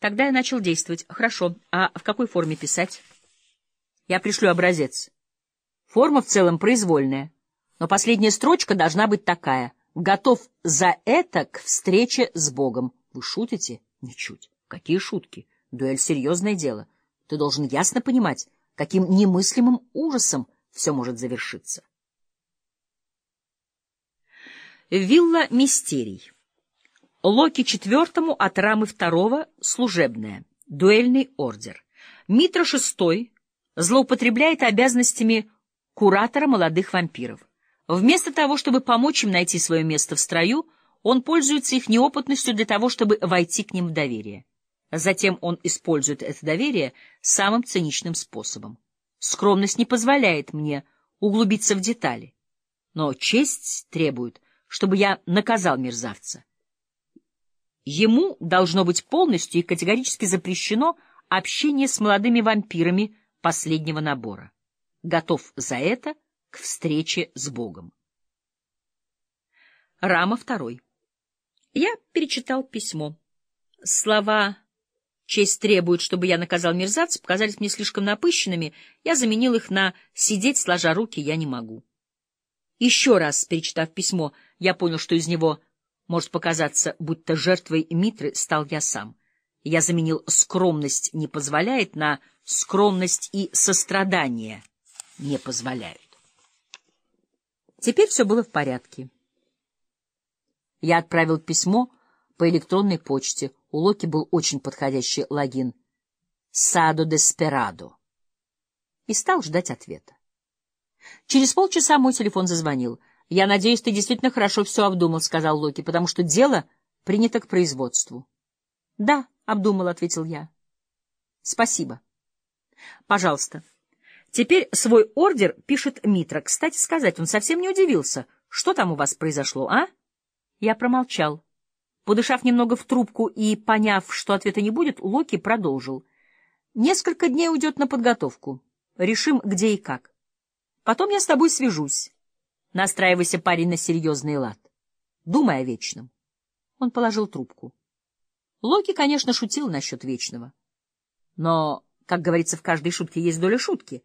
Тогда я начал действовать. Хорошо. А в какой форме писать? Я пришлю образец. Форма в целом произвольная, но последняя строчка должна быть такая. Готов за это к встрече с Богом. Вы шутите? Ничуть. Какие шутки? Дуэль — серьезное дело. Ты должен ясно понимать, каким немыслимым ужасом все может завершиться. Вилла Мистерий. Локи четвертому от рамы второго служебная. Дуэльный ордер. Митра шестой злоупотребляет обязанностями куратора молодых вампиров. Вместо того, чтобы помочь им найти свое место в строю, он пользуется их неопытностью для того, чтобы войти к ним в доверие. Затем он использует это доверие самым циничным способом. Скромность не позволяет мне углубиться в детали, но честь требует, чтобы я наказал мерзавца. Ему должно быть полностью и категорически запрещено общение с молодыми вампирами последнего набора. Готов за это к встрече с Богом. Рама второй. Я перечитал письмо. Слова «честь требует, чтобы я наказал мерзавца» показались мне слишком напыщенными, я заменил их на «сидеть, сложа руки, я не могу». Еще раз, перечитав письмо, я понял, что из него может показаться, будто жертвой Митры стал я сам. Я заменил «скромность не позволяет» на «скромность и сострадание не позволяют». Теперь все было в порядке. Я отправил письмо по электронной почте. У Локи был очень подходящий логин «Садо Деспирадо» и стал ждать ответа. Через полчаса мой телефон зазвонил. «Я надеюсь, ты действительно хорошо все обдумал», — сказал Локи, «потому что дело принято к производству». «Да, обдумал», — ответил я. «Спасибо». «Пожалуйста». Теперь свой ордер пишет Митра. Кстати сказать, он совсем не удивился. Что там у вас произошло, а? Я промолчал. Подышав немного в трубку и поняв, что ответа не будет, Локи продолжил. Несколько дней уйдет на подготовку. Решим, где и как. Потом я с тобой свяжусь. Настраивайся, парень, на серьезный лад. Думай о вечном. Он положил трубку. Локи, конечно, шутил насчет вечного. Но, как говорится, в каждой шутке есть доля шутки.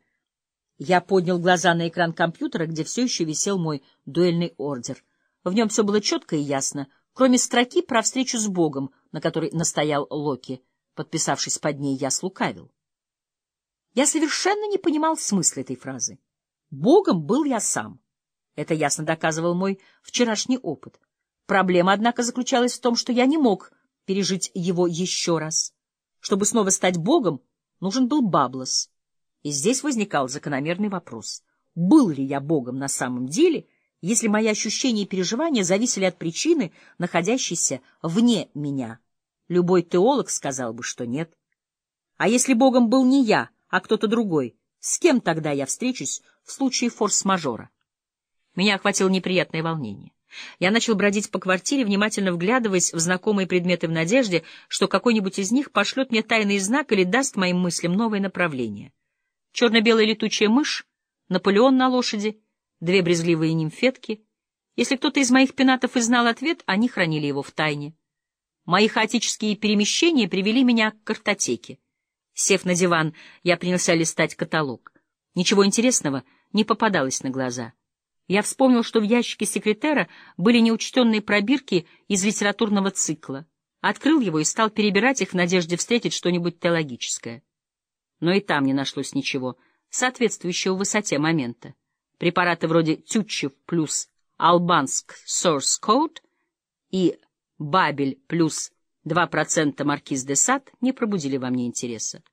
Я поднял глаза на экран компьютера, где все еще висел мой дуэльный ордер — в нем все было четко и ясно, кроме строки про встречу с Богом, на которой настоял Локи. Подписавшись под ней, я слукавил. Я совершенно не понимал смысла этой фразы. Богом был я сам. Это ясно доказывал мой вчерашний опыт. Проблема, однако, заключалась в том, что я не мог пережить его еще раз. Чтобы снова стать Богом, нужен был Баблос. И здесь возникал закономерный вопрос. Был ли я Богом на самом деле — если мои ощущения и переживания зависели от причины, находящейся вне меня. Любой теолог сказал бы, что нет. А если Богом был не я, а кто-то другой, с кем тогда я встречусь в случае форс-мажора? Меня охватило неприятное волнение. Я начал бродить по квартире, внимательно вглядываясь в знакомые предметы в надежде, что какой-нибудь из них пошлет мне тайный знак или даст моим мыслям новое направление. Черно-белая летучая мышь, Наполеон на лошади — две брезгливые нимфетки. Если кто-то из моих пенатов и знал ответ, они хранили его в тайне. Мои хаотические перемещения привели меня к картотеке. Сев на диван, я принялся листать каталог. Ничего интересного не попадалось на глаза. Я вспомнил, что в ящике секретера были неучтенные пробирки из литературного цикла. Открыл его и стал перебирать их в надежде встретить что-нибудь теологическое. Но и там не нашлось ничего, соответствующего высоте момента. Препараты вроде Тютчев плюс Албанск Source Code и Бабель плюс 2% Маркиз де Сад не пробудили во мне интереса.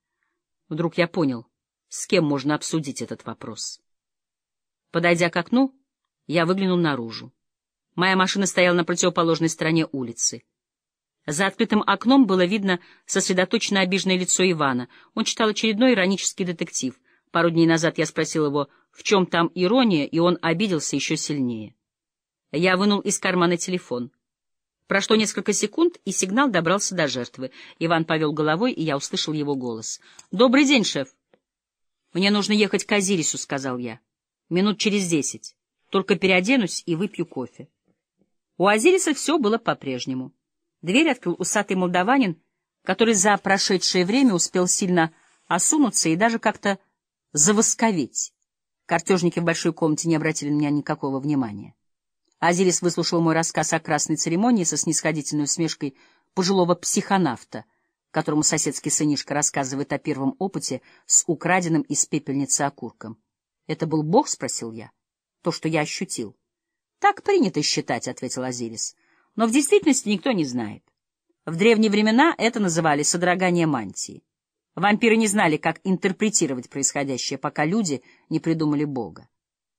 Вдруг я понял, с кем можно обсудить этот вопрос. Подойдя к окну, я выглянул наружу. Моя машина стояла на противоположной стороне улицы. За открытым окном было видно сосредоточенно обиженное лицо Ивана. Он читал очередной иронический детектив. Пару дней назад я спросил его, в чем там ирония, и он обиделся еще сильнее. Я вынул из кармана телефон. Прошло несколько секунд, и сигнал добрался до жертвы. Иван повел головой, и я услышал его голос. «Добрый день, шеф!» «Мне нужно ехать к Азирису», — сказал я. «Минут через десять. Только переоденусь и выпью кофе». У Азириса все было по-прежнему. Дверь открыл усатый молдаванин который за прошедшее время успел сильно осунуться и даже как-то завосковеть. Картежники в большой комнате не обратили на меня никакого внимания. Азирис выслушал мой рассказ о красной церемонии со снисходительной усмешкой пожилого психонавта, которому соседский сынишка рассказывает о первом опыте с украденным из пепельницы окурком. — Это был Бог? — спросил я. — То, что я ощутил. — Так принято считать, — ответил Азирис. — Но в действительности никто не знает. В древние времена это называли содрогание мантии. Вампиры не знали, как интерпретировать происходящее, пока люди не придумали Бога.